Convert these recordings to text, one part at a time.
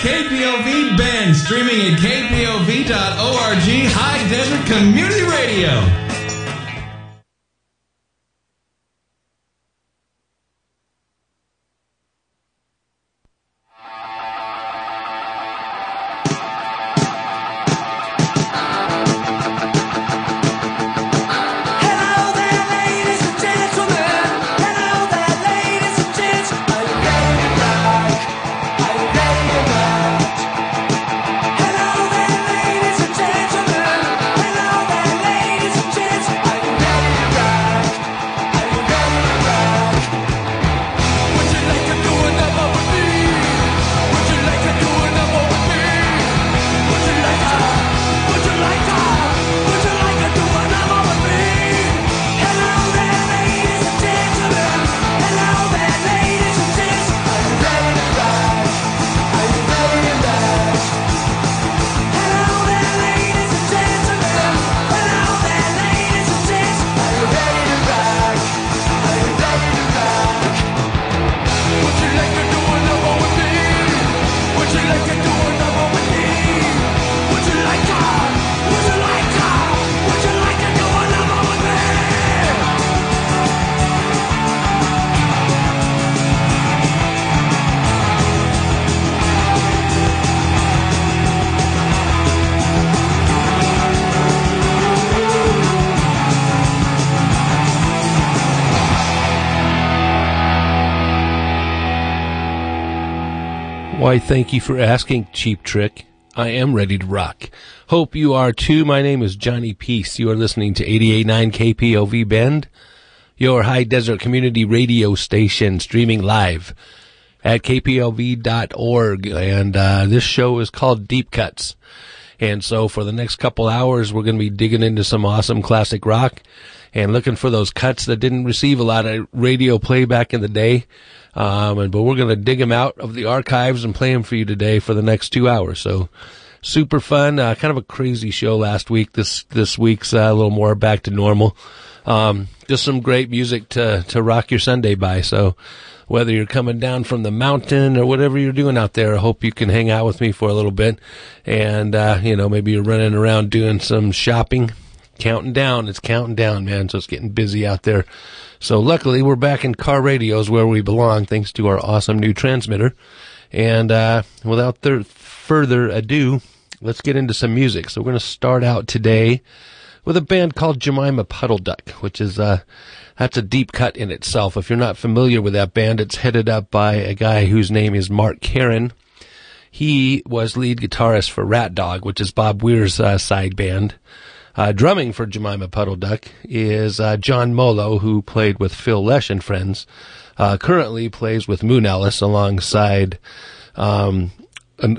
KPOV Bend, streaming at kpov.org, High Desert Community Radio. Why, thank you for asking, Cheap Trick. I am ready to rock. Hope you are too. My name is Johnny Peace. You are listening to 88.9 KPOV Bend, your high desert community radio station streaming live at kpov.org. And uh, this show is called Deep Cuts. And so for the next couple hours, we're going to be digging into some awesome classic rock and looking for those cuts that didn't receive a lot of radio play back in the day. Um, and, but we're going to dig them out of the archives and play them for you today for the next two hours. So super fun, uh, kind of a crazy show last week. This, this week's uh, a little more back to normal. Um, just some great music to, to rock your Sunday by. So whether you're coming down from the mountain or whatever you're doing out there, I hope you can hang out with me for a little bit. And, uh, you know, maybe you're running around doing some shopping, counting down. It's counting down, man. So it's getting busy out there. So luckily we're back in car radios where we belong thanks to our awesome new transmitter. And, uh, without th- further ado, let's get into some music. So we're going to start out today with a band called Jemima Puddle Duck, which is, uh, that's a deep cut in itself. If you're not familiar with that band, it's headed up by a guy whose name is Mark Karan. He was lead guitarist for Rat Dog, which is Bob Weir's uh, side band. Uh, drumming for Jemima Puddle Duck is uh, John Molo, who played with Phil Lesh and Friends. Uh, currently plays with Moonalice alongside um,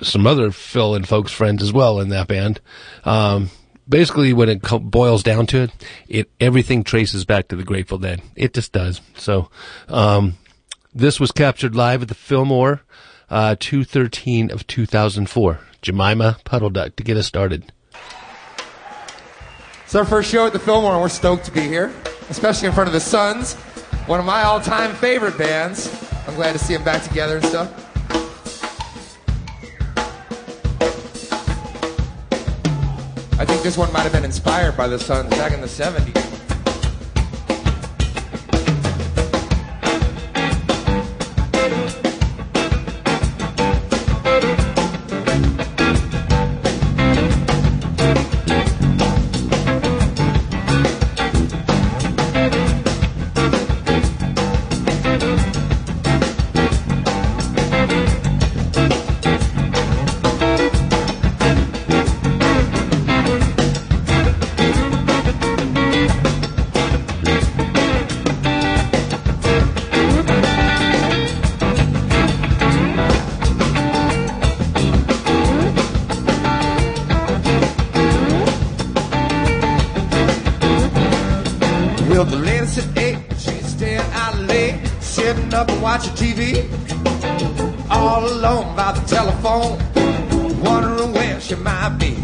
some other Phil and folks friends as well in that band. Um, basically, when it co- boils down to it, it everything traces back to the Grateful Dead. It just does. So, um, this was captured live at the Fillmore, uh, 213 of 2004. Jemima Puddle Duck to get us started. It's our first show at the Fillmore, and we're stoked to be here, especially in front of the Sons, one of my all-time favorite bands. I'm glad to see them back together and stuff. I think this one might have been inspired by the Sons back in the 70s. She might be.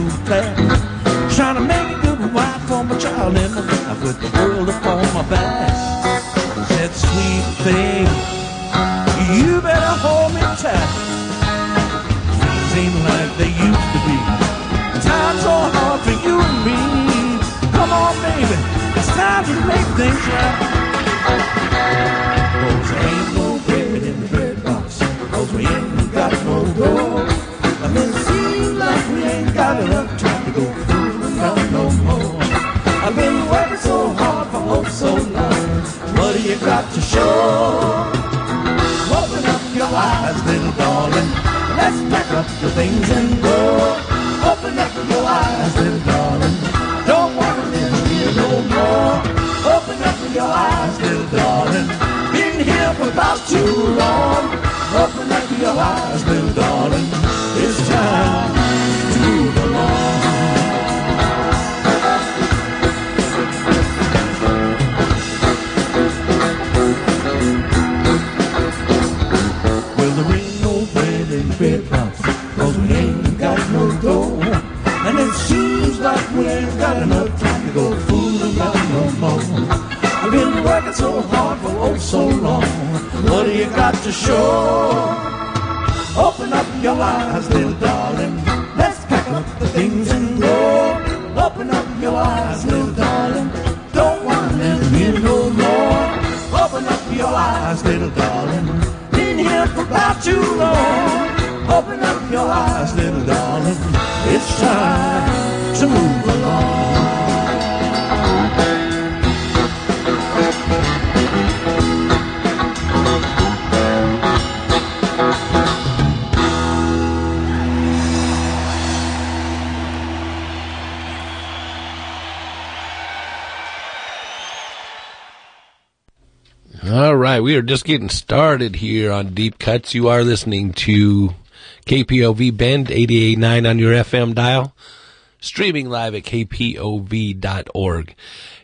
Smooth class. Trying to make a good wife for my child and my life with the world upon my back. Said, sweet thing, you better hold me tight. Things ain't like they used to be. Times are hard for you and me. Come on, baby, it's time to make things right. Cause ain't no bread in the bread box. Cause we ain't got no dough. Got enough time to go fooling around no more. I've been working so hard for oh so long. What do you got to show? Open up your eyes, little darling. Let's pack up the things and go. Open up your eyes, little darling. Don't want to live here no more. Open up your eyes, little darling. Been here for about too long. Open up your eyes, little darling. So hard for oh so long. What do you got to show? Open up your eyes, little darling. Let's pack up the things and go. Open up your eyes, little darling. Don't want to live here no more. Open up your eyes, little darling. Been here for about too long. Open up your eyes, little darling. It's time to move along. Are just getting started here on Deep Cuts. You are listening to KPOV Bend 88.9 on your FM dial, streaming live at kpov.org.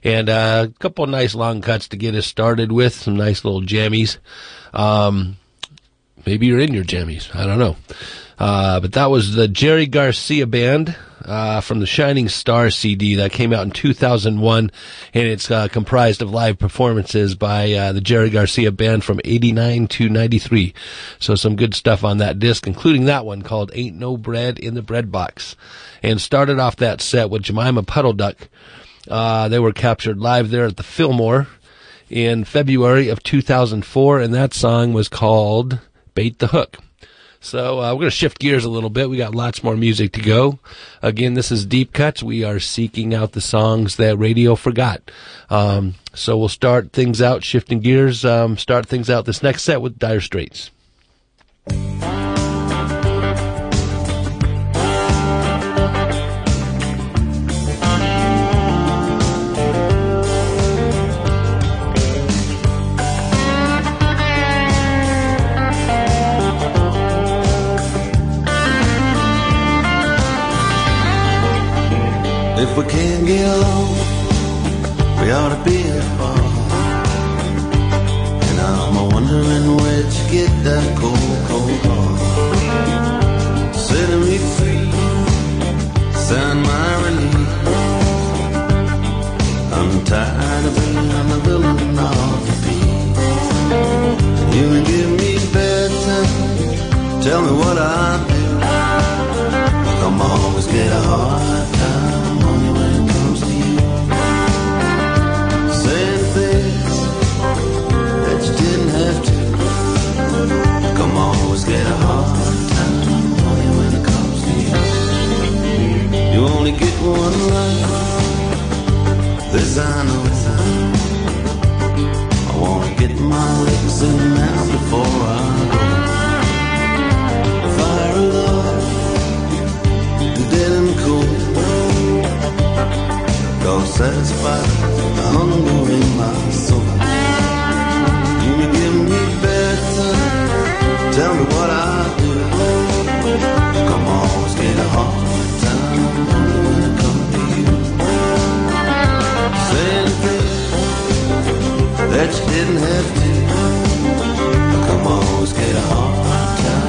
And uh, a couple nice long cuts to get us started with, some nice little jammies. Um, maybe you're in your jammies, I don't know. Uh, but that was the Jerry Garcia Band uh, from the Shining Star CD that came out in 2001, and it's uh, comprised of live performances by uh, the Jerry Garcia Band from 89 to 93. So some good stuff on that disc, including that one called "Ain't No Bread in the Bread Box," and started off that set with Jemima Puddle Duck. Uh, they were captured live there at the Fillmore in February of 2004, and that song was called "Bait the Hook." So uh, we're going to shift gears a little bit. We got lots more music to go. Again, this is Deep Cuts. We are seeking out the songs that radio forgot. Um, so we'll start things out, shifting gears. Um, start things out this next set with Dire Straits. If we can't get along, we ought to be apart. And I'm a wondering where'd you get that cold, cold heart? Setting me free, sign my release. I'm tired of being the villain of the piece. You can give me bedtime, tell me what I do. Come always get a hard one life. This I know. I wanna get my legs in now before I go. Fire of love dead and cold. Go satisfy the hunger in my soul. You can give me better. Tell me what I do. Come always get a hard time that you didn't have to. Come always get a hard time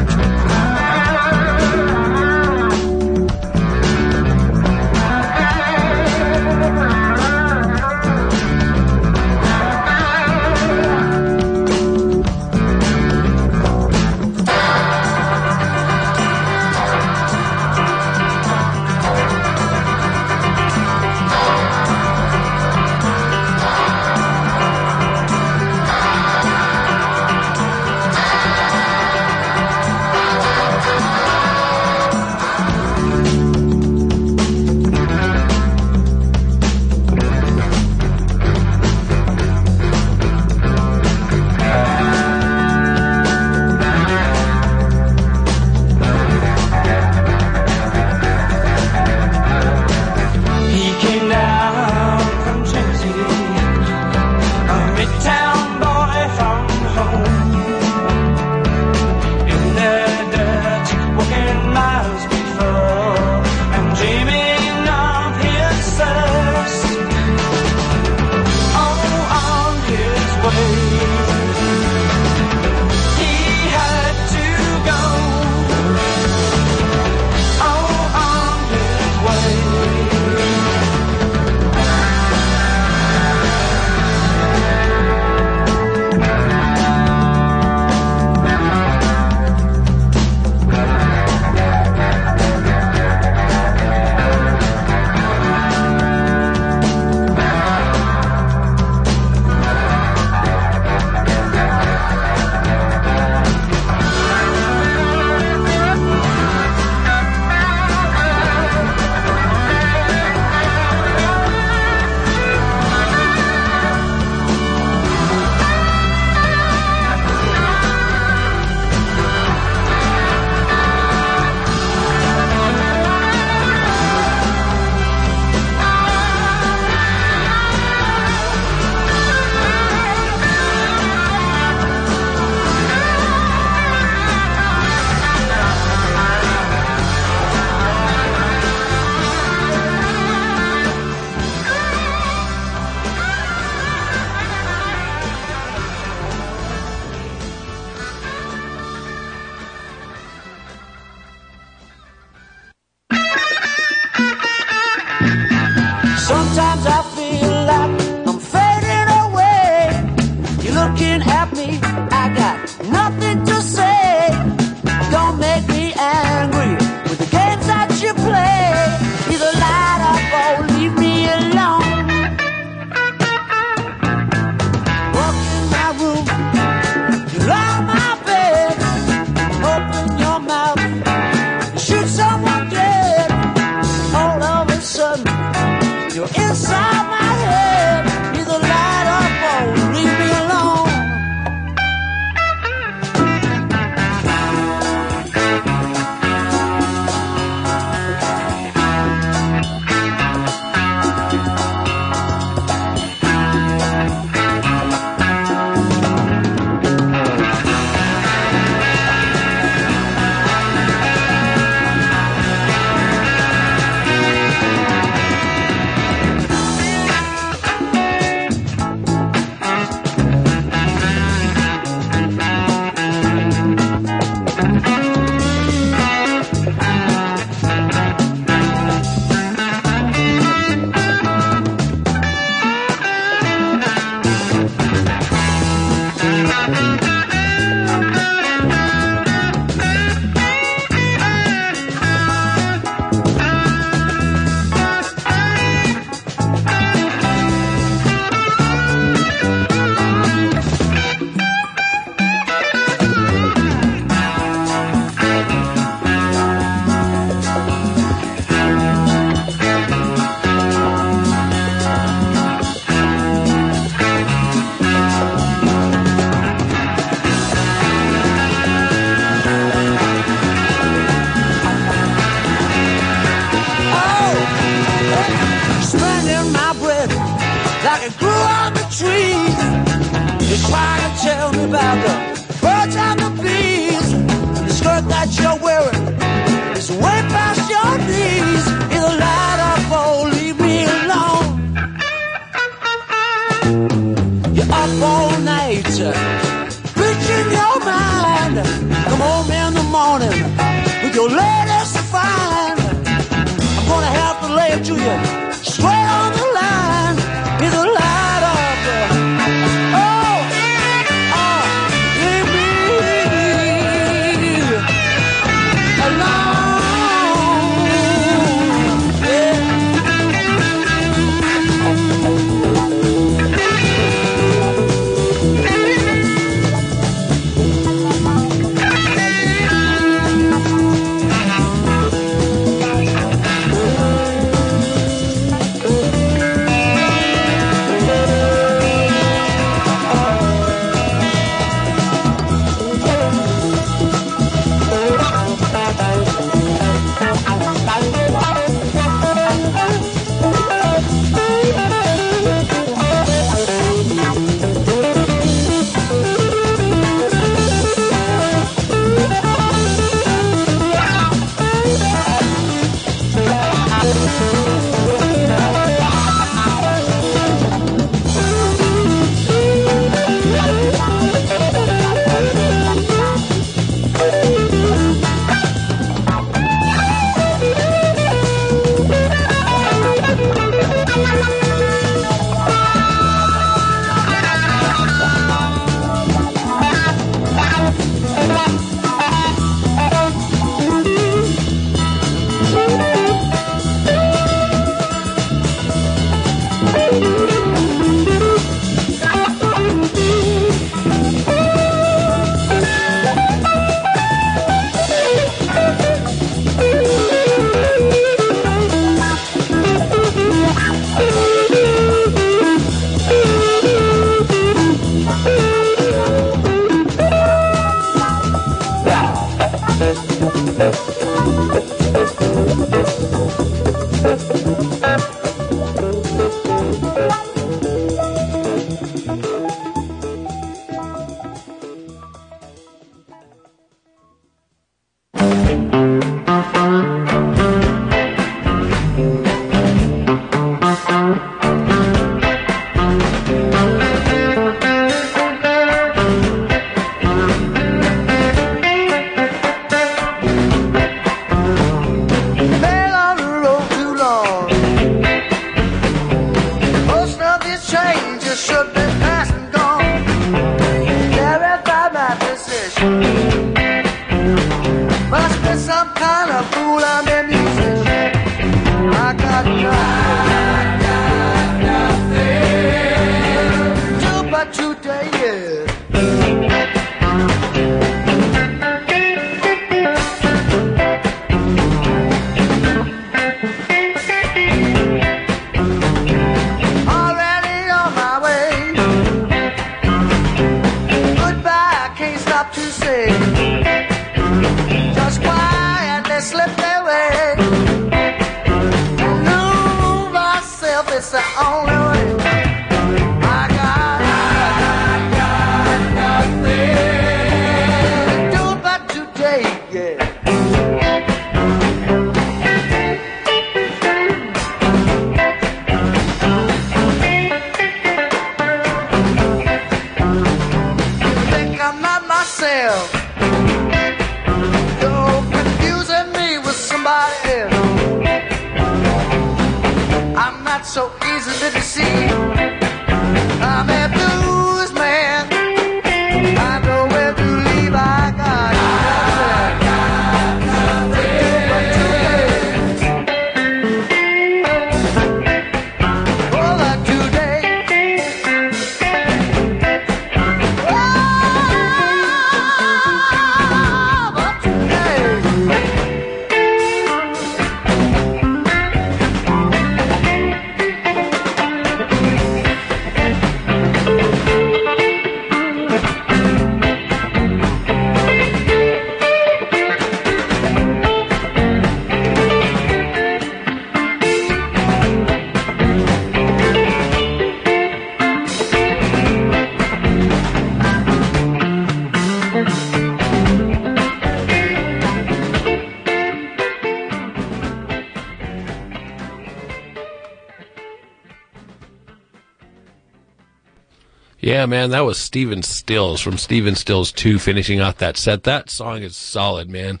Yeah, man, that was Stephen Stills from Stephen Stills 2 finishing off that set. That song is solid, man.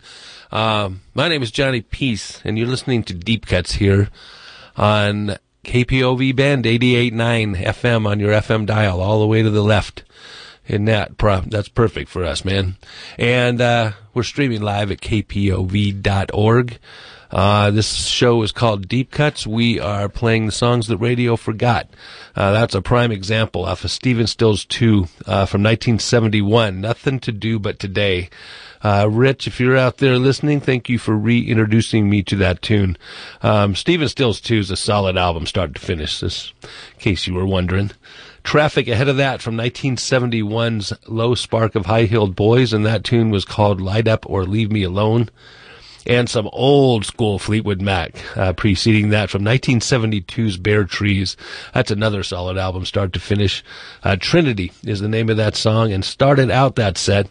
Um, my name is Johnny Peace, and you're listening to Deep Cuts here on KPOV Bend 88.9 FM on your FM dial, all the way to the left. And that, that's perfect for us, man. And, uh, we're streaming live at kpov.org. Uh, this show is called Deep Cuts. We are playing the songs that radio forgot. Uh, that's a prime example off of Stephen Stills 2 uh, from 1971. Nothing to do but today. Uh, Rich, if you're out there listening, thank you for reintroducing me to that tune. Um, Stephen Stills 2 is a solid album, start to finish, this, in case you were wondering. Traffic ahead of that from 1971's Low Spark of High Heeled Boys, and that tune was called Light Up or Leave Me Alone and some old school Fleetwood Mac, uh, preceding that from 1972's Bare Trees. That's another solid album, start to finish. Uh, Trinity is the name of that song, and started out that set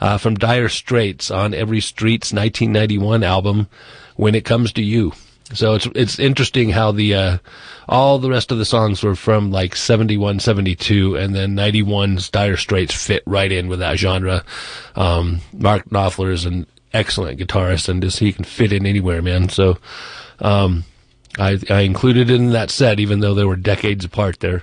uh, from Dire Straits on Every Street's 1991 album, When It Comes to You. So it's it's interesting how the uh, all the rest of the songs were from like 71, 72, and then 91's Dire Straits fit right in with that genre. Um, Mark Knopfler is an excellent guitarist, and just he can fit in anywhere, man. So um, I I included in that set, even though they were decades apart there.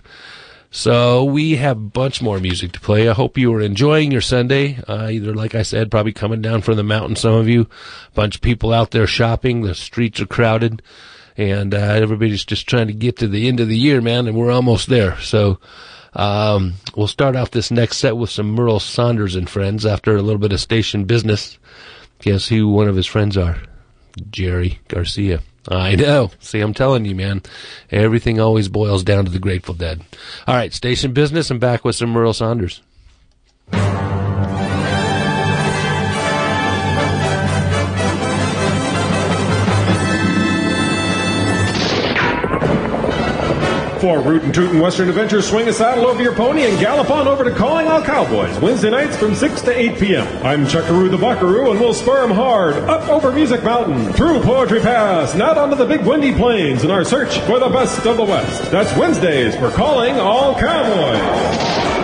So we have a bunch more music to play. I hope you are enjoying your Sunday. Uh, either, like I said, probably coming down from the mountain, some of you, a bunch of people out there shopping. The streets are crowded and, uh, everybody's just trying to get to the end of the year, man, and we're almost there. So, um, we'll start off this next set with some Merl Saunders and friends after a little bit of station business. Guess who one of his friends are? Jerry Garcia. I know. See, I'm telling you, man. Everything always boils down to the Grateful Dead. All right, station business. and back with some Merl Saunders. For rootin' tootin' Western Adventure, swing a saddle over your pony and gallop on over to Calling All Cowboys, Wednesday nights from 6 to 8 p.m. I'm Chuckaroo the Buckaroo, and we'll spur 'em hard up over Music Mountain, through Poetry Pass, and out onto the big windy plains in our search for the best of the West. That's Wednesdays for Calling All Cowboys.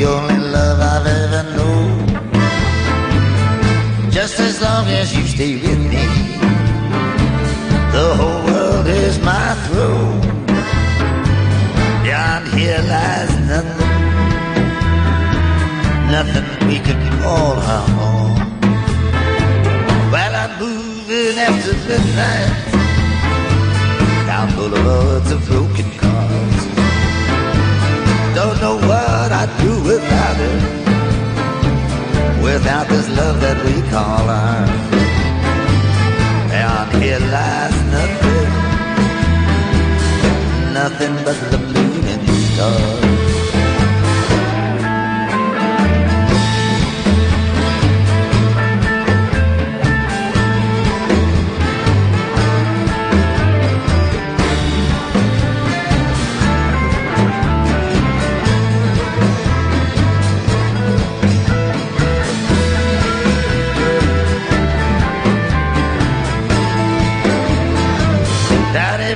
The only love I've ever known. Just as long as you stay with me, the whole world is my throne. Beyond here lies nothing, nothing we could call our home. Well, I'm moving after midnight down boulevards of broken without without this love that we call ours. Beyond here lies nothing, nothing but the moon and the stars.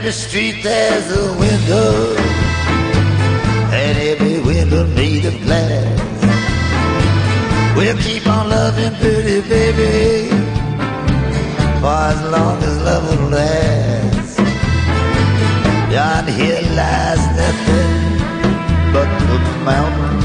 Every street there's a window, and every window made of glass. We'll keep on loving pretty baby for as long as love will last. Beyond here lies nothing but the mountains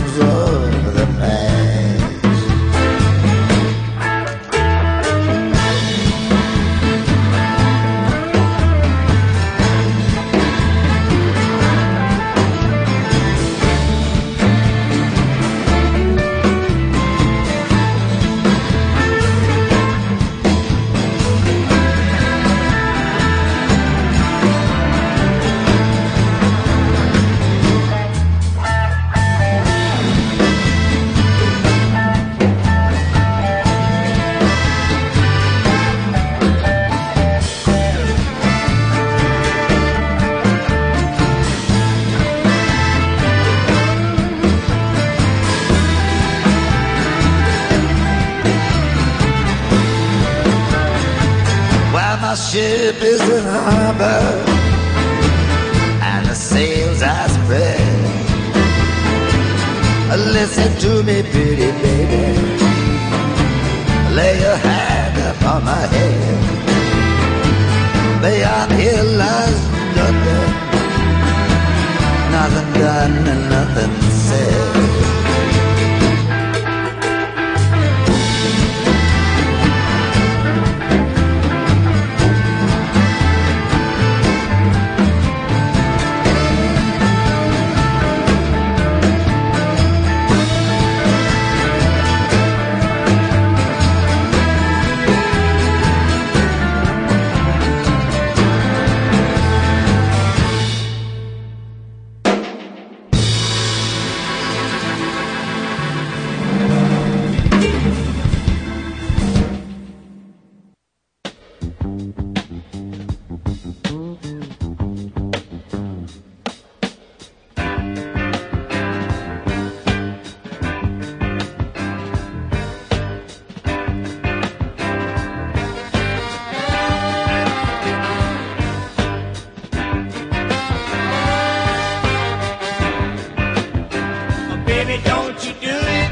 Baby, don't you do it.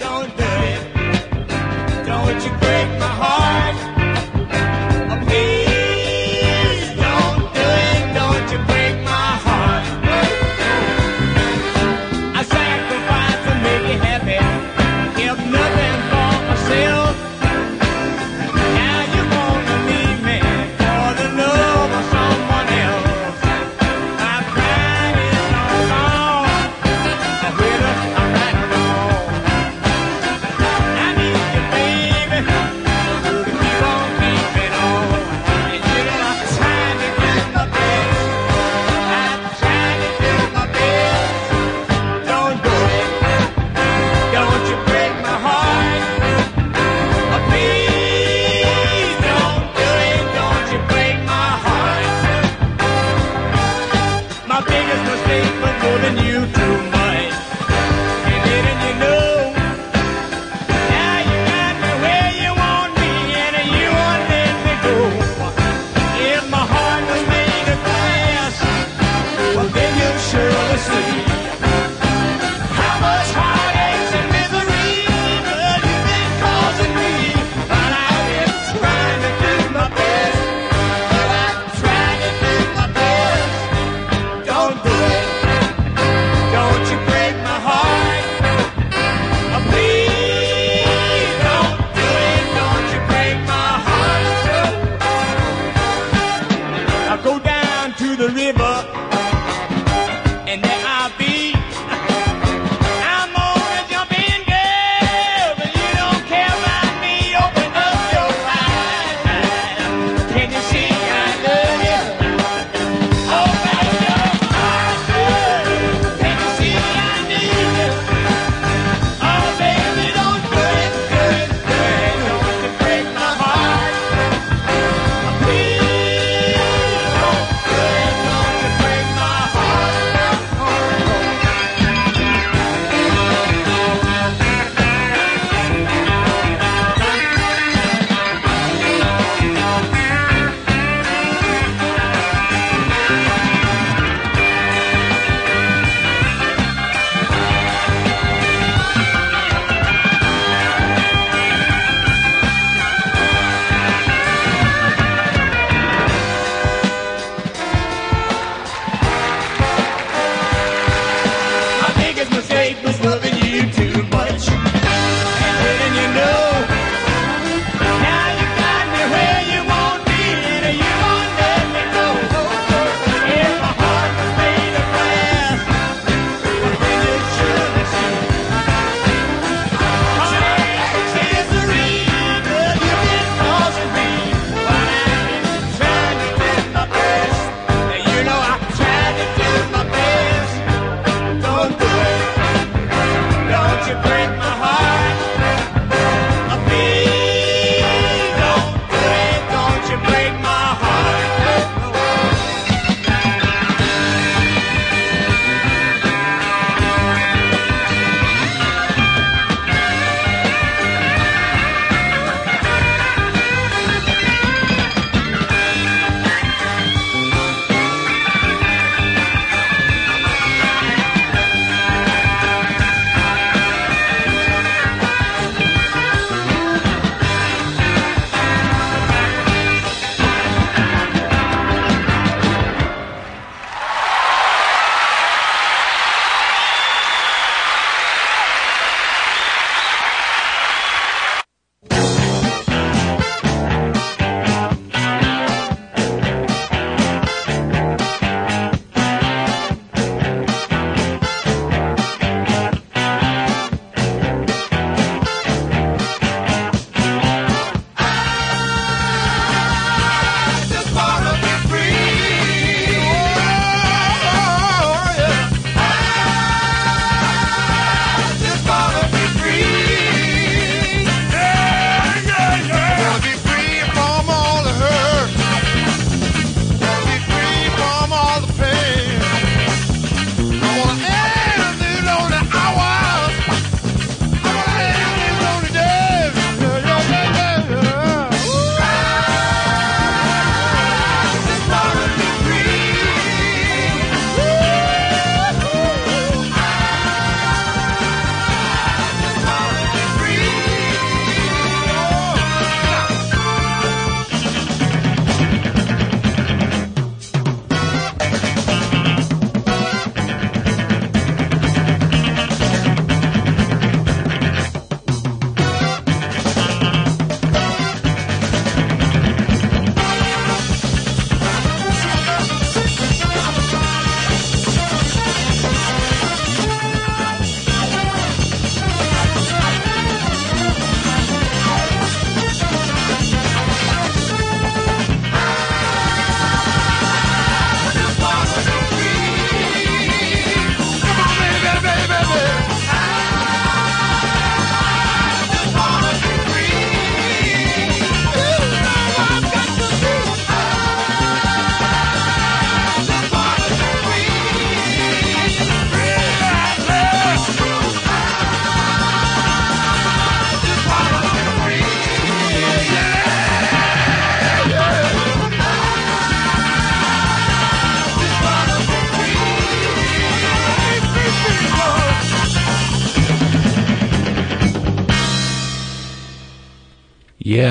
Don't do it. Don't you break.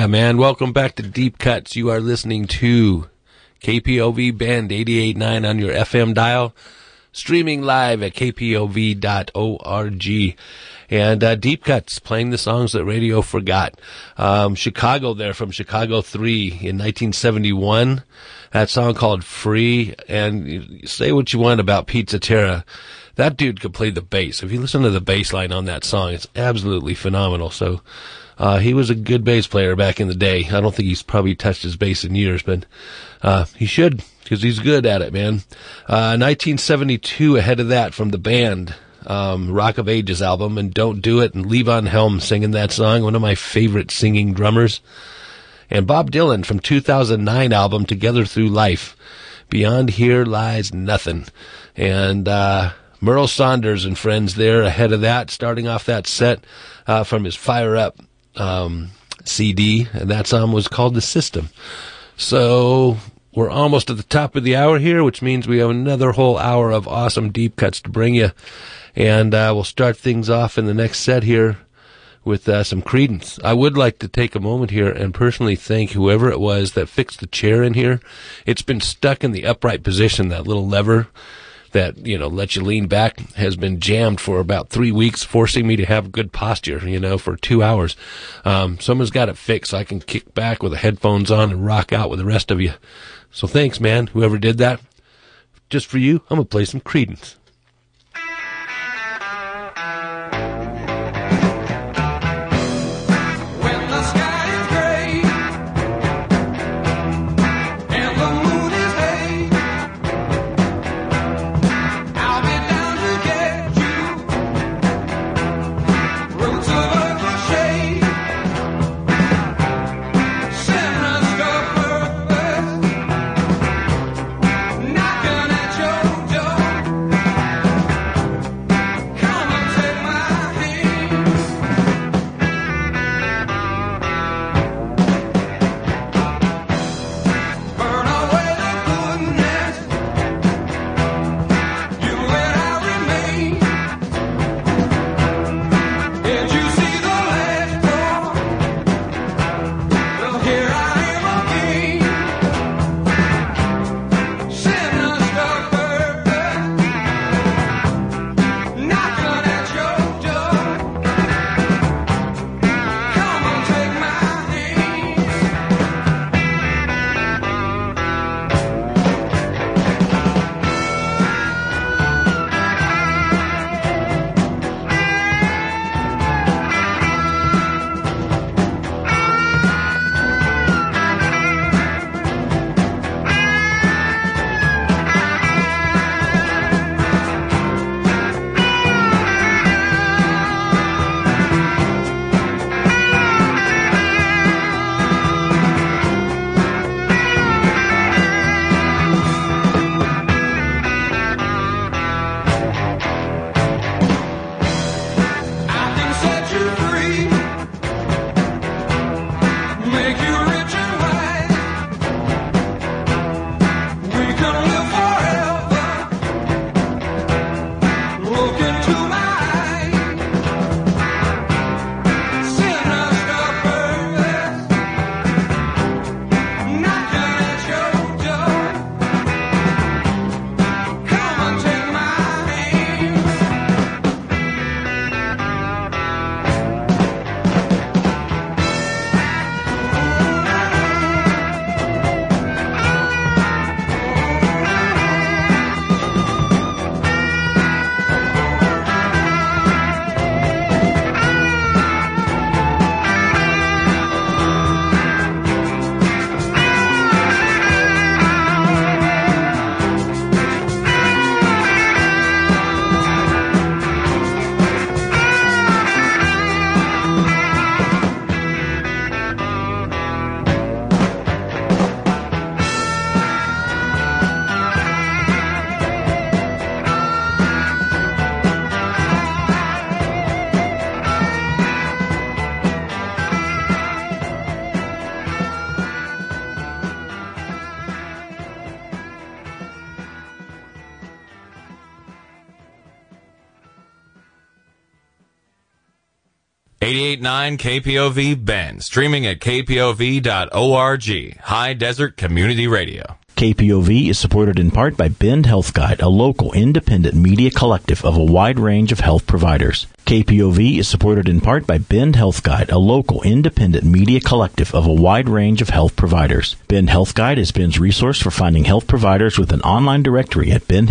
Yeah, man. Welcome back to Deep Cuts. You are listening to KPOV Bend 88.9 on your FM dial, streaming live at kpov.org. And uh, Deep Cuts, playing the songs that radio forgot. Um, Chicago there from Chicago 3 in 1971. That song called Free. And say what you want about Peter Cetera. That dude could play the bass. If you listen to the bass line on that song, it's absolutely phenomenal. So, uh, he was a good bass player back in the day. I don't think he's probably touched his bass in years, but uh, he should because he's good at it, man. Uh, 1972, ahead of that, from the band um, Rock of Ages album, and Don't Do It, and Levon Helm singing that song, one of my favorite singing drummers. And Bob Dylan from 2009 album Together Through Life, Beyond Here Lies Nothing. And uh, Merl Saunders and friends there ahead of that, starting off that set uh, from his Fire Up um, CD, and that song was called The System. So we're almost at the top of the hour here, which means we have another whole hour of awesome deep cuts to bring you. And uh, we'll start things off in the next set here with uh, some Creedence. I would like to take a moment here and personally thank whoever it was that fixed the chair in here. It's been stuck in the upright position, that little lever that you know let you lean back has been jammed for about three weeks, forcing me to have good posture. You know, for two hours. Um, someone's got it fixed. I can kick back with the headphones on and rock out with the rest of you. So thanks, man. Whoever did that. Just for you, I'm gonna play some Creedence. 88.9 KPOV Bend, streaming at kpov.org. High Desert Community Radio. KPOV is supported in part by Bend Health Guide, a local independent media collective of a wide range of health providers. KPOV is supported in part by Bend Health Guide, a local independent media collective of a wide range of health providers. Bend Health Guide is Bend's resource for finding health providers with an online directory at Bend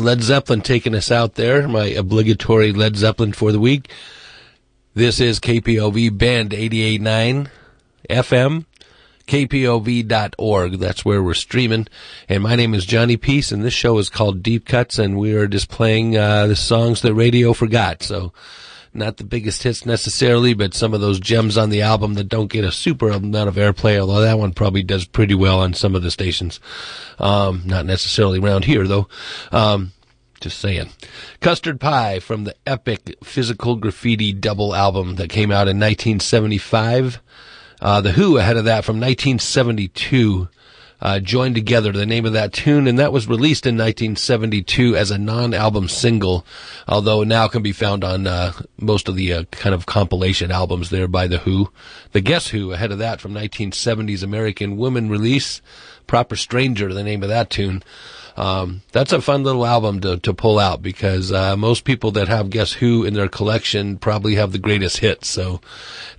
Led Zeppelin taking us out there. My obligatory Led Zeppelin for the week. This is KPOV Bend 889 FM, kpov.org. That's where we're streaming. And my name is Johnny Peace, and this show is called Deep Cuts, and we are just playing uh, the songs that radio forgot. So, not the biggest hits necessarily, but some of those gems on the album that don't get a super amount of airplay, although that one probably does pretty well on some of the stations. Um, not necessarily around here, though. Um, just saying. Custard Pie from the epic Physical Graffiti double album that came out in 1975. Uh, the Who ahead of that from 1972. Uh, joined together, the name of that tune, and that was released in 1972 as a non-album single, although now can be found on uh, most of the uh, kind of compilation albums there by the Who. The Guess Who ahead of that from 1970's American Woman release, Proper Stranger, the name of that tune. Um, that's a fun little album to, to pull out because uh, most people that have Guess Who in their collection probably have the greatest hits. So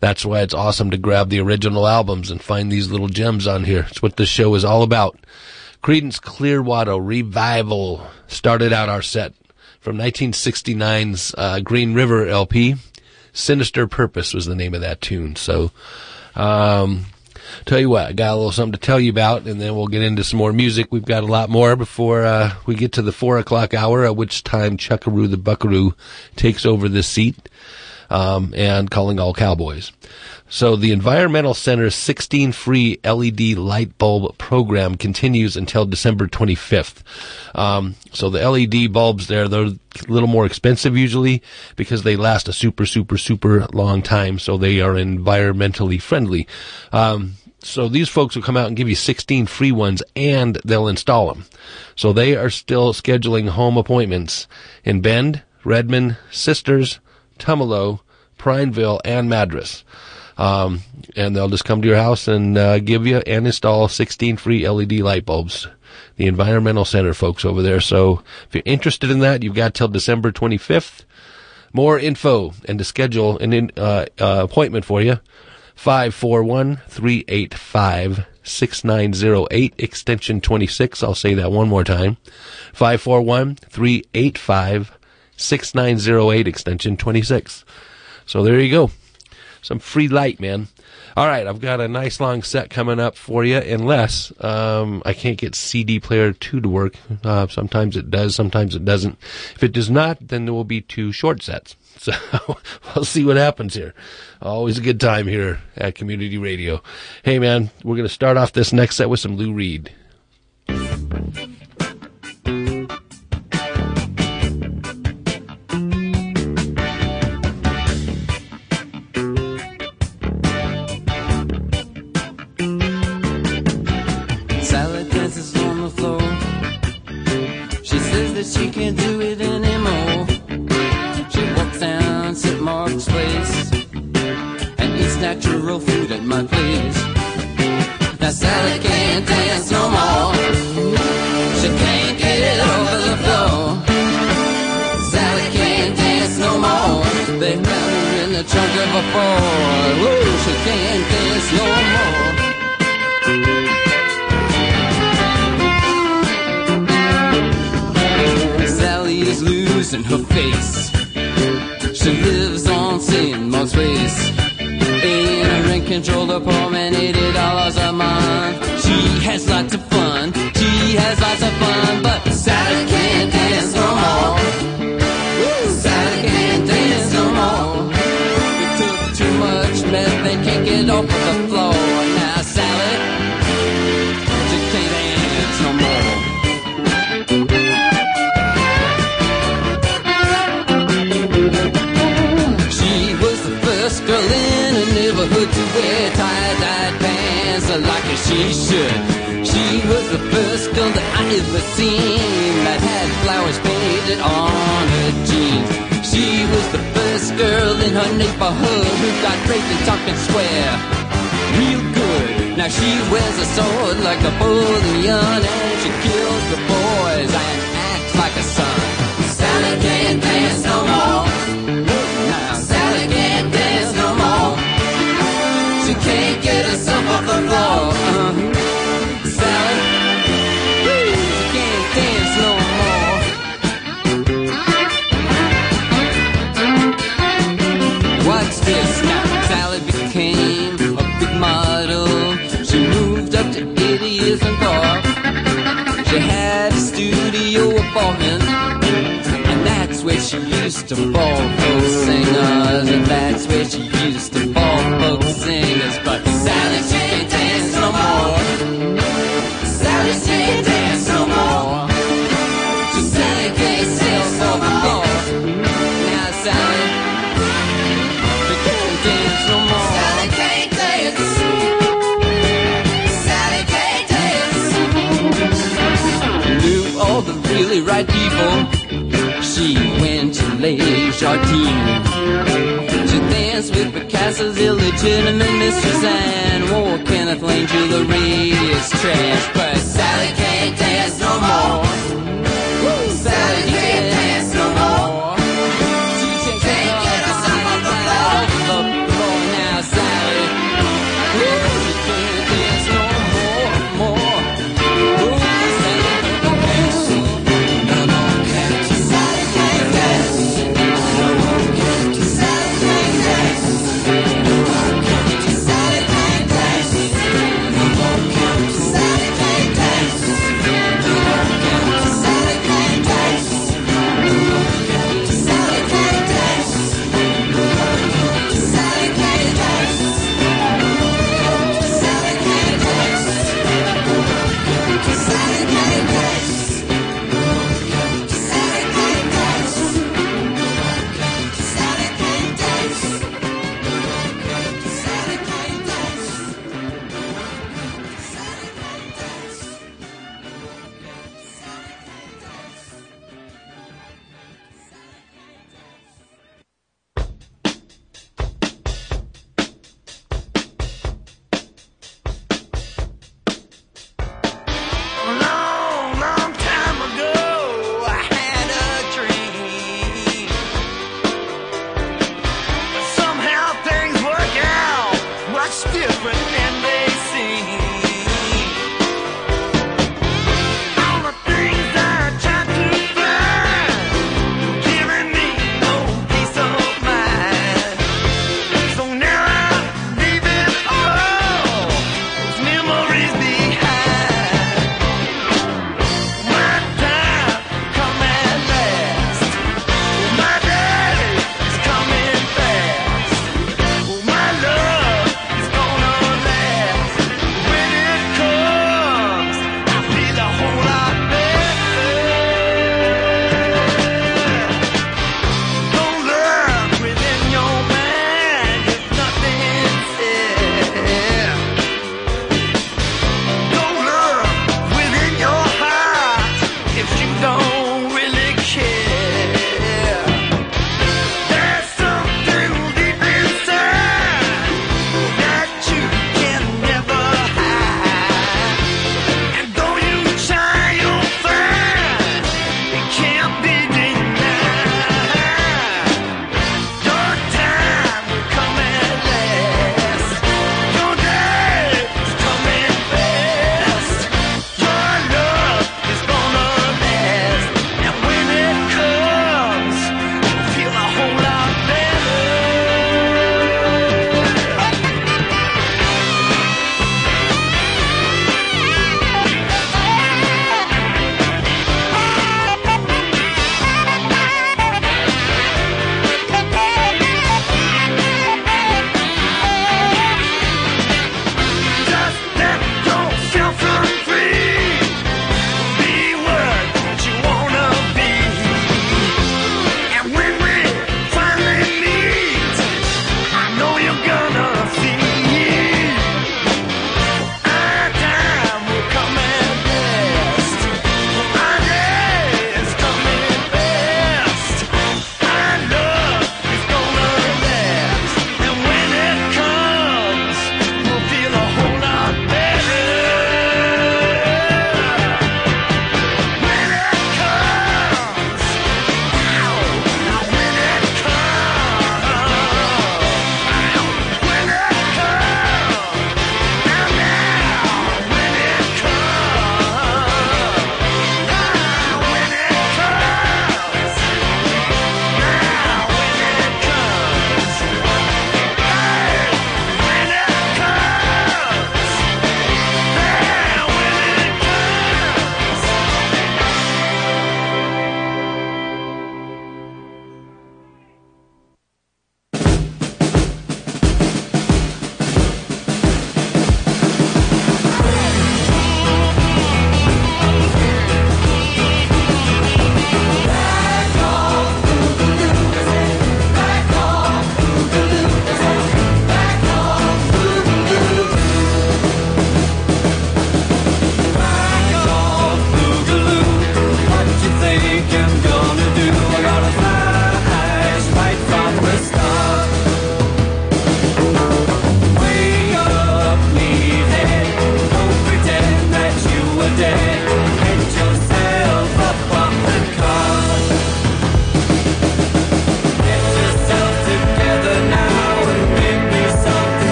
that's why it's awesome to grab the original albums and find these little gems on here. It's what this show is all about. Creedence Clearwater Revival started out our set from 1969's uh, Green River LP. Sinister Purpose was the name of that tune. So, um, tell you what, I got a little something to tell you about, and then we'll get into some more music. We've got a lot more before uh, we get to the four o'clock hour, at which time Chuckaroo the Buckaroo takes over the seat um, and calling all cowboys. So the Environmental Center's 16 free LED light bulb program continues until December 25th. Um, so the LED bulbs there, they're a little more expensive usually because they last a super, super, super long time. So they are environmentally friendly. Um, so these folks will come out and give you 16 free ones and they'll install them. So they are still scheduling home appointments in Bend, Redmond, Sisters, Tumalo, Prineville, and Madras. Um, and they'll just come to your house and uh, give you and install 16 free LED light bulbs. The Environmental Center folks over there. So if you're interested in that, you've got till December 25th. More info and to schedule an in, uh, uh, appointment for you. 541-385-6908 extension 26. I'll say that one more time. 541-385-6908 extension 26. So there you go. Some free light, man. All right, I've got a nice long set coming up for you, unless um, I can't get CD Player 2 to work. Uh, sometimes it does, sometimes it doesn't. If it does not, then there will be two short sets. So we'll see what happens here. Always a good time here at Community Radio. Hey, man, we're going to start off this next set with some Lou Reed. Natural food at my place. Now Sally can't dance no more. She can't get over the floor. Sally can't dance no more. They found her in the trunk of a Ford. Whoa, she can't dance no more. Sally is losing her face. She lives on St. Mark's Place. A rent-controlled apartment, eighty dollars a month. She has lots of fun. She has lots of fun, but Sally can't dance she should. She was the first girl that I ever seen that had flowers painted on her jeans. She was the first girl in her neighborhood who got raped in Tompkins Square. Real good. Now she wears a sword like Napoleon and she kills the boys and acts like a son. Sally can't dance no more. Now Sally can't dance no more. She can't get herself off the floor. 80 years and Park. She had a studio apartment. And that's where she used to ball folk singers. And that's where she used to right people. She went to Les Jardins. She danced with Picasso's illegitimate mistress and wore Kenneth Lane jewelry radius trash. But Sally can't dance no more.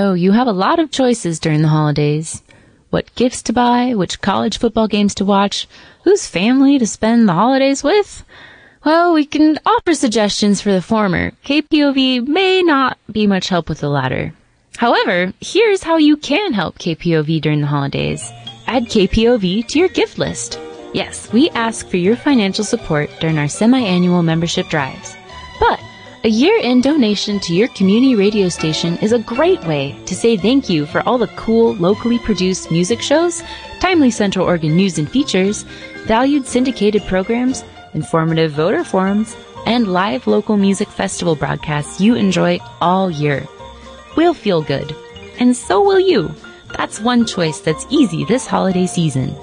Know you have a lot of choices during the holidays. What gifts to buy, which college football games to watch, whose family to spend the holidays with. Well, we can offer suggestions for the former. KPOV may not be much help with the latter. However, here's how you can help KPOV during the holidays. Add KPOV to your gift list. Yes, we ask for your financial support during our semi-annual membership drives. But a year-end donation to your community radio station is a great way to say thank you for all the cool, locally produced music shows, timely Central Oregon news and features, valued syndicated programs, informative voter forums, and live local music festival broadcasts you enjoy all year. We'll feel good. And so will you. That's one choice that's easy this holiday season.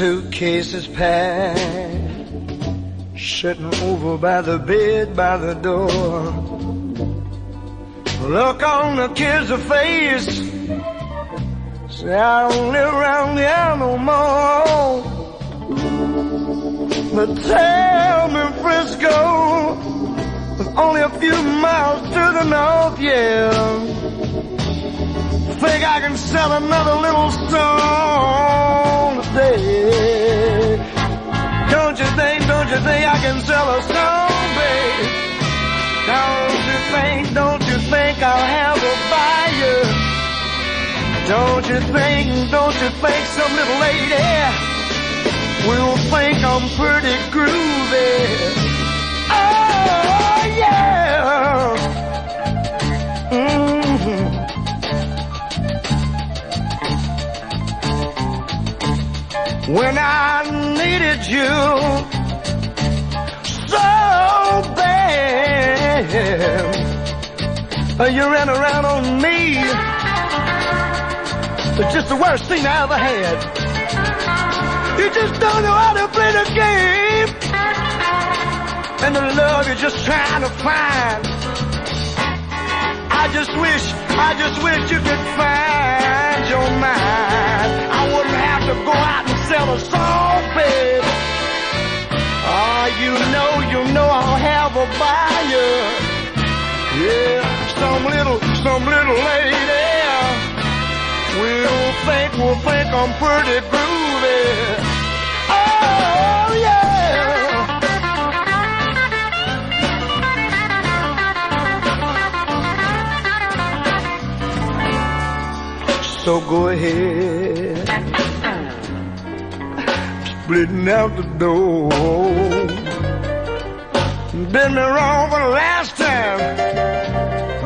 Suitcases packed, sitting over by the bed by the door. Look on the kid's face, say I don't live around here no more. But tell me, Frisco, it's only a few miles to the north, yeah. Think I can sell another little song Don't you think, don't you think I can sell a song, babe? Don't you think, don't you think I'll have a buyer? Don't you think, don't you think some little lady will think I'm pretty groovy? When I needed you so bad. You ran around on me. It's just the worst thing I ever had. You just don't know how to play the game. And the love you're just trying to find. I just wish, I just wish you could find your mind. I wouldn't have to go out sell a song, babe. Oh, ah, you know, you know I'll have a buyer. Yeah, some little, some little lady will think, will think I'm pretty groovy. Oh, yeah. So go ahead, splitting out the door. Did me wrong for the last time.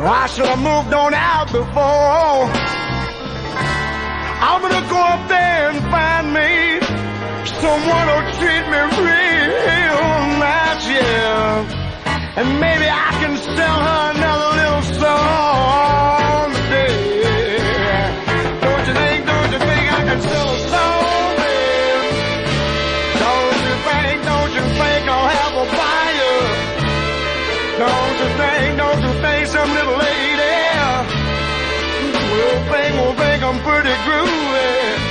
I should have moved on out before. I'm gonna go up there and find me someone who'll treat me real nice, yeah. And maybe I can sell her another little song I'm pretty groovy?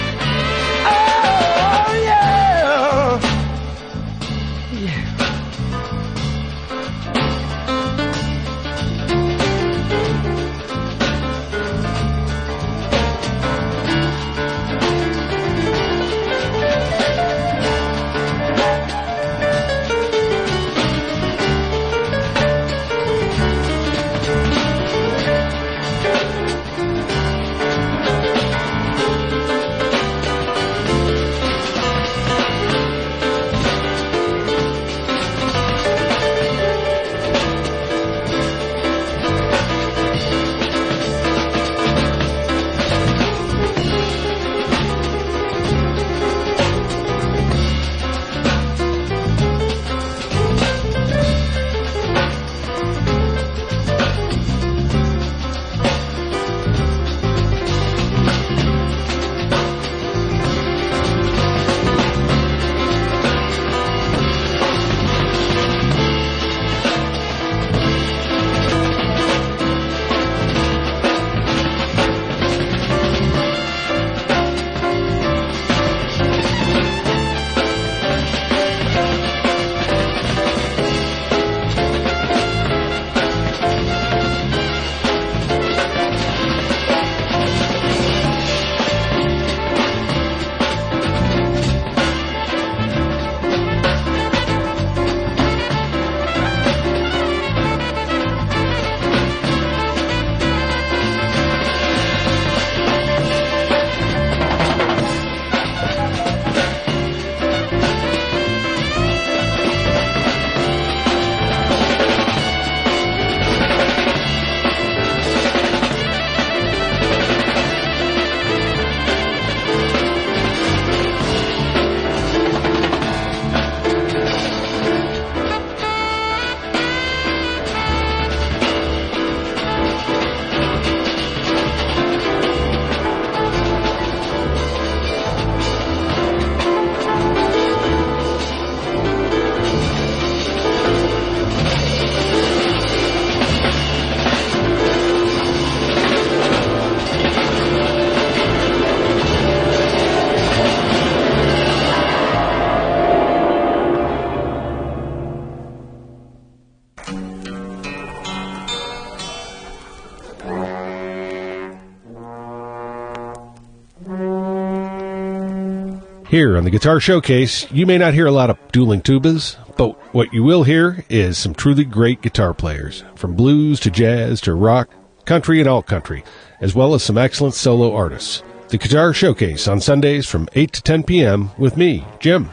Here on the Guitar Showcase, you may not hear a lot of dueling tubas, but what you will hear is some truly great guitar players, from blues to jazz to rock, country, and alt country, as well as some excellent solo artists. The Guitar Showcase on Sundays from 8 to 10 p.m. with me, Jim.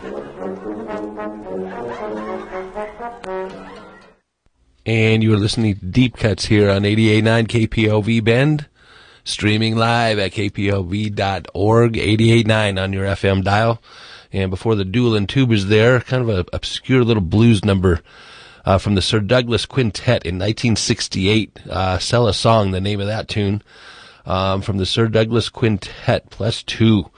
And you are listening to Deep Cuts here on 88.9 KPOV Bend, streaming live at kpov.org, 88.9 on your FM dial. And before the duel and tubas there, kind of an obscure little blues number uh, from the Sir Douglas Quintet in 1968. Uh, Sell a Song, the name of that tune, um, from the Sir Douglas Quintet, plus two.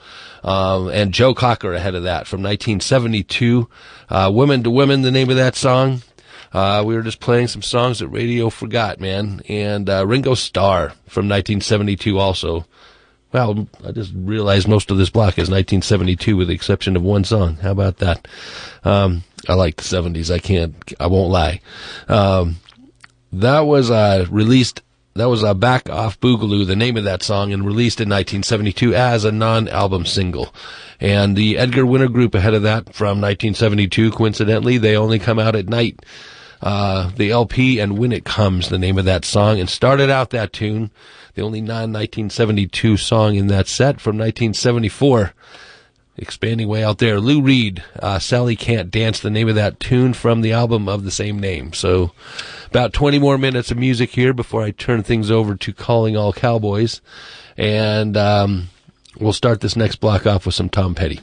Um, and Joe Cocker ahead of that from 1972. Uh, Women to Women, the name of that song. Uh, we were just playing some songs that radio forgot, man. And uh, Ringo Starr from 1972 also. Well, I just realized most of this block is 1972 with the exception of one song. How about that? Um, I like the 70s. I can't, I won't lie. Um, that was uh, released, that was a Back Off Boogaloo, the name of that song, and released in 1972 as a non-album single. And the Edgar Winter Group ahead of that from 1972, coincidentally, they only come out at night uh, the LP and When It Comes, the name of that song, and started out that tune, the only non-1972 song in that set from 1974. Expanding way out there, Lou Reed, uh, Sally Can't Dance, the name of that tune from the album of the same name. So, about 20 more minutes of music here before I turn things over to Calling All Cowboys. And, um, we'll start this next block off with some Tom Petty.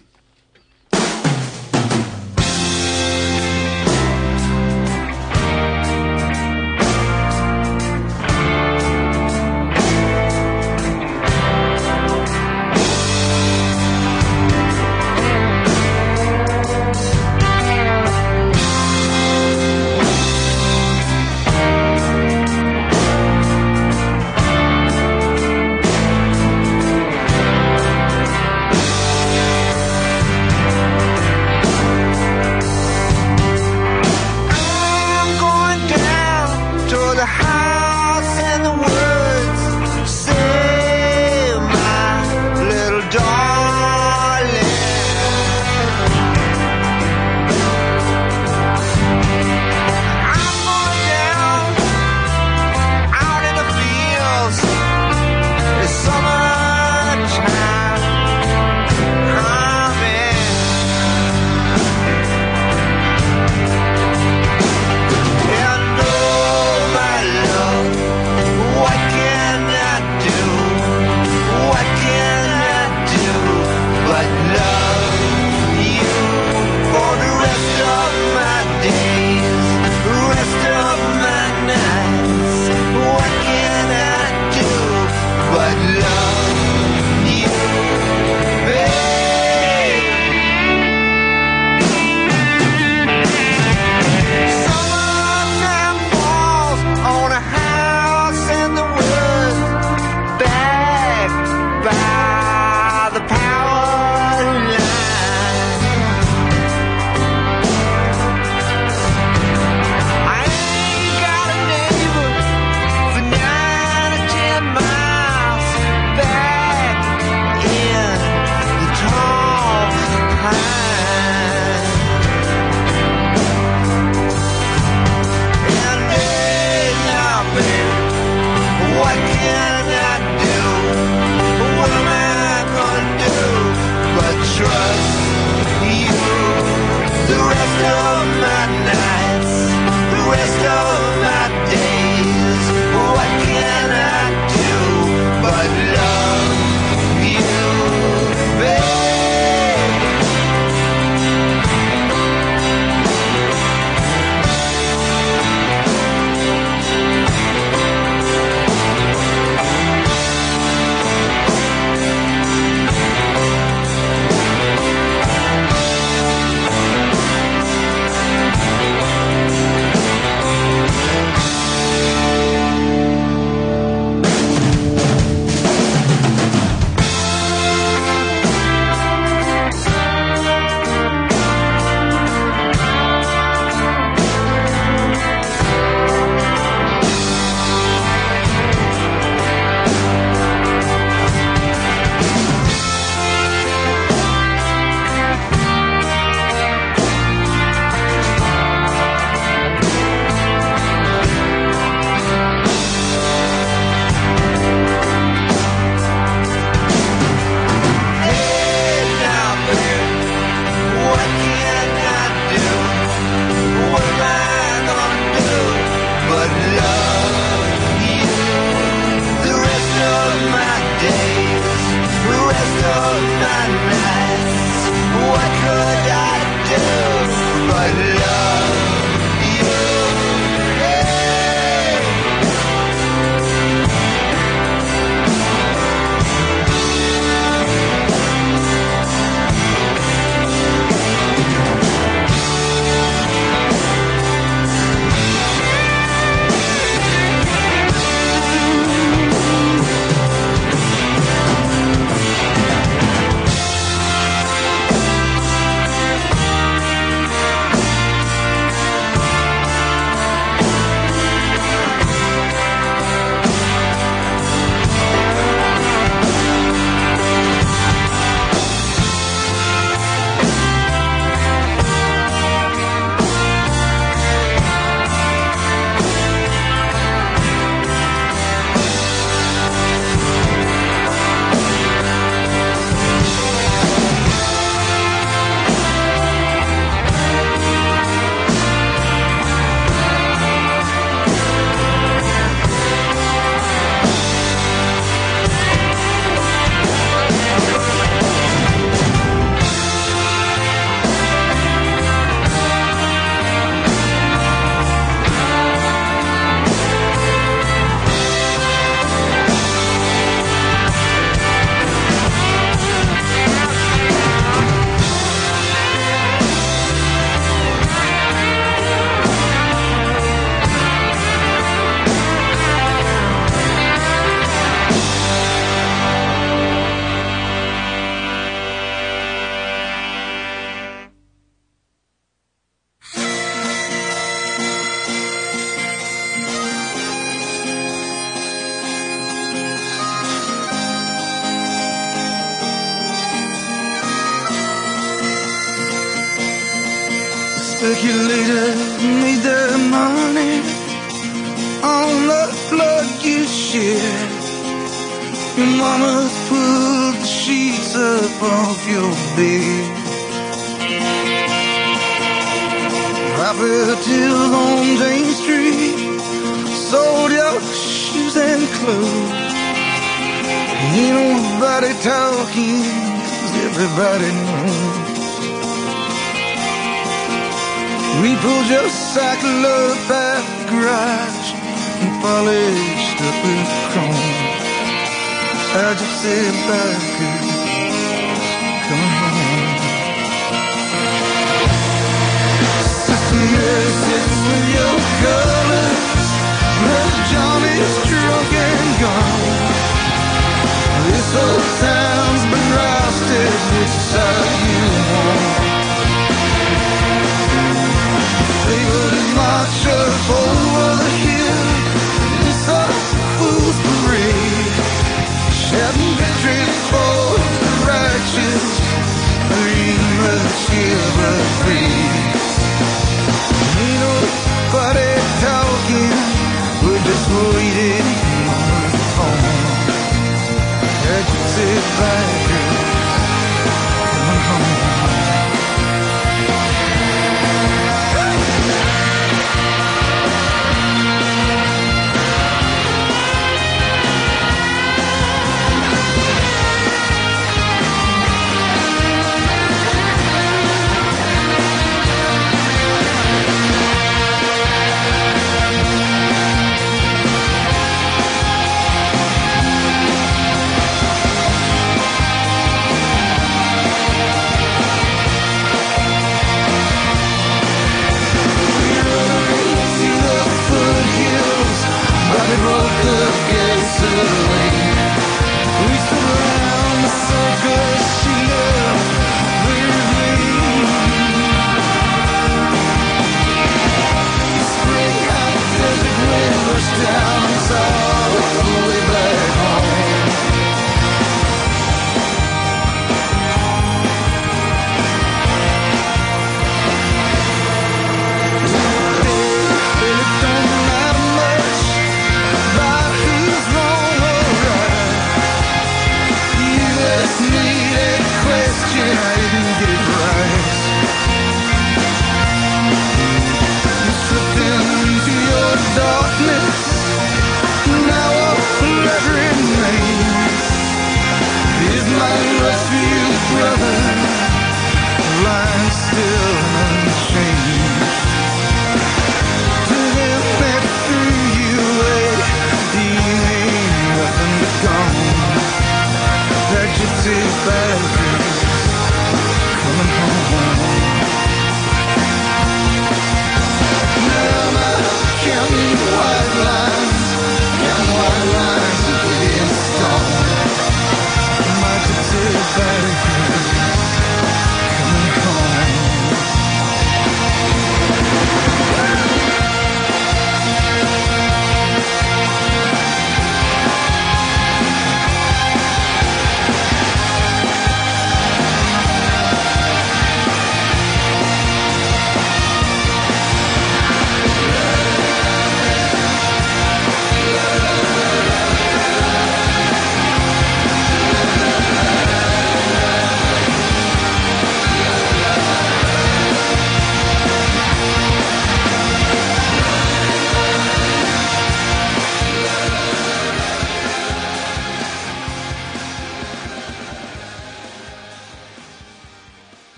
Shed. Your mama's pulled the sheets up off your bed. Papa till on Jane Street sold your shoes and clothes. Ain't nobody talking, 'cause everybody knows. We pulled your cycle up at the garage polished up with chrome. I just said bye, girl, coming home. Sister sits with your colors, Brother John is drunk and gone. This whole town's been rousted, which side you want? Is march up Shield. Ain't nobody talking. We're just waiting on you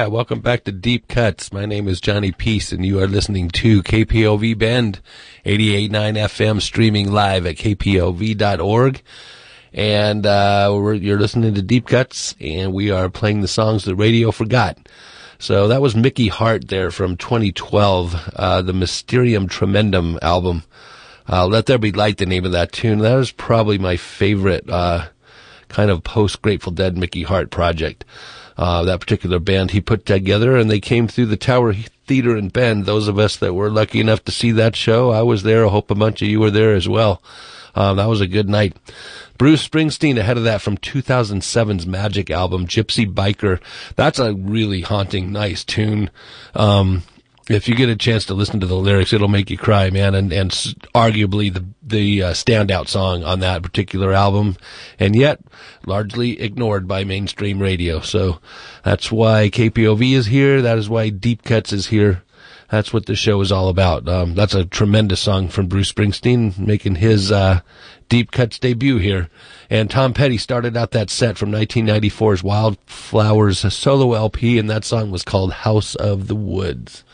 Yeah, welcome back to Deep Cuts. My name is Johnny Peace, and you are listening to KPOV Bend 88.9 FM, streaming live at kpov.org. And uh, you're listening to Deep Cuts, and we are playing the songs that radio forgot. So that was Mickey Hart there from 2012, uh, the Mysterium Tremendum album. Uh, Let There Be Light, the name of that tune. That is probably my favorite uh, kind of post Grateful Dead Mickey Hart project. Uh, that particular band he put together, and they came through the Tower Theater in Bend. Those of us that were lucky enough to see that show, I was there. I hope a bunch of you were there as well. Um, that was a good night. Bruce Springsteen ahead of that from 2007's Magic album, Gypsy Biker. That's a really haunting, nice tune. Um, if you get a chance to listen to the lyrics, it'll make you cry, man. And, and arguably the, the uh, standout song on that particular album. And yet largely ignored by mainstream radio. So that's why KPOV is here. That is why Deep Cuts is here. That's what the show is all about. Um, that's a tremendous song from Bruce Springsteen making his, uh, Deep Cuts debut here. And Tom Petty started out that set from 1994's Wildflowers solo LP, and that song was called House of the Woods.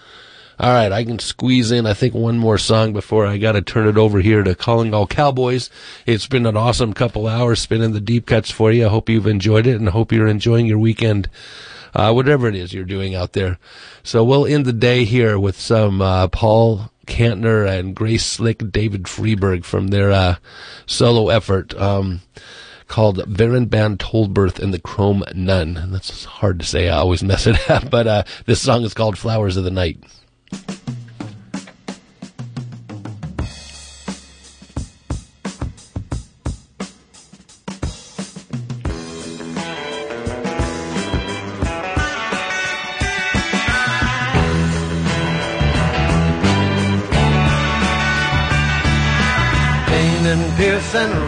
All right, I can squeeze in, I think, one more song before I got to turn it over here to Calling All Cowboys. It's been an awesome couple hours spinning the deep cuts for you. I hope you've enjoyed it and hope you're enjoying your weekend, uh, whatever it is you're doing out there. So we'll end the day here with some uh, Paul Kantner and Grace Slick, David Freiberg from their uh, solo effort. Um, called Baron von Tollbooth and the Chrome Nun. And that's hard to say. I always mess it up. But uh, this song is called Flowers of the Night. And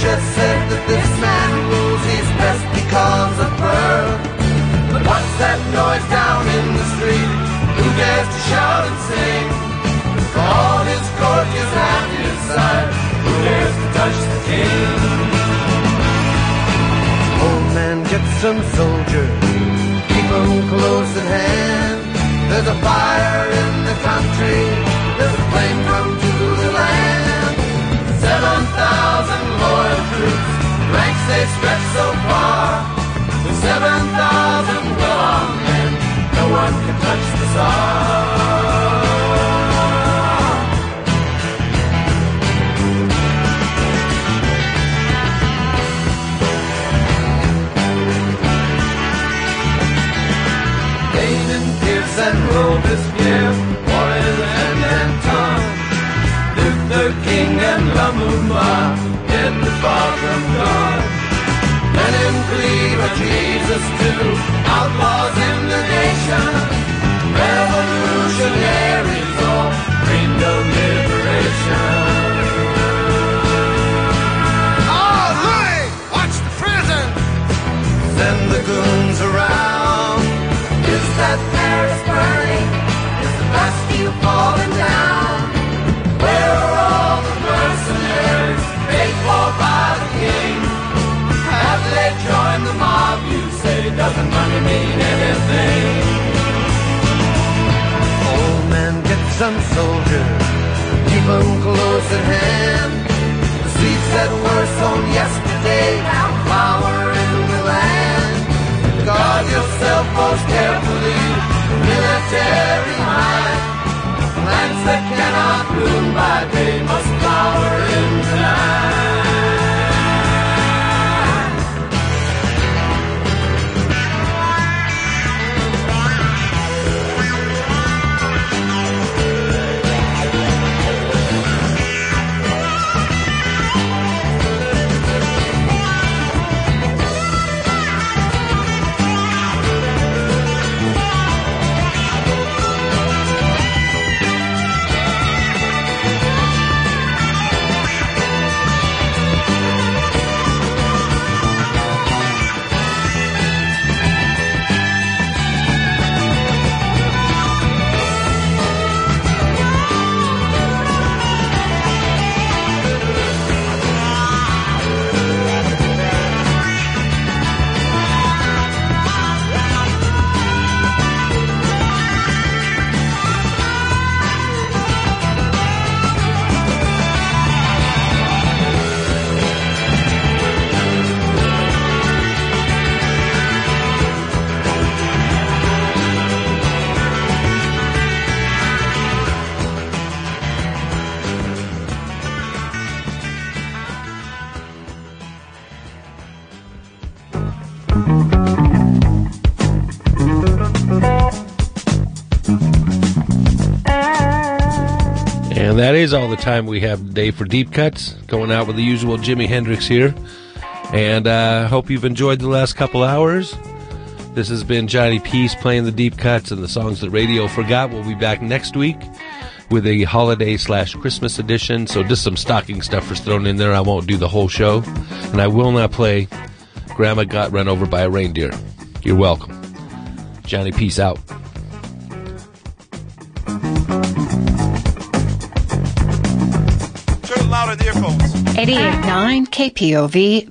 Has said that this man rules, he's best because of birth. But what's that noise down in the street? Who dares to shout and sing? For all his courtiers at his side, who dares to touch the king? Old man, get some soldiers, keep 'em close at hand. There's a fire in the country, there's a flame come they stretch so far. The seven thousand well-armed men, no one can touch the Tsar. Danton, Pierce, and Robespierre, Juarez and Anton, Luther King and Lumumba, dead far from Lenin, Cleaver, Jesus too, outlaws in the nation, revolutionaries all dreamed of liberation. Oh, Louis, watch the prison! Send the goons around. Is that Paris burning? Is the Bastille falling down? They joined the mob? You say, doesn't money mean anything? Old man, get some soldiers, keep close at hand. The seeds that were sown yesterday now flower in the land. Guard yourself most carefully, military might. Plants that cannot bloom by day must flower in the night. That is all the time we have today for deep cuts. Going out with the usual Jimi Hendrix here. And uh, hope you've enjoyed the last couple hours. This has been Johnny Peace playing the deep cuts and the songs that radio forgot. We'll be back next week with a holiday slash Christmas edition. So just some stocking stuffers thrown in there. I won't do the whole show. And I will not play Grandma Got Run Over by a Reindeer. You're welcome. Johnny Peace out. KPOV.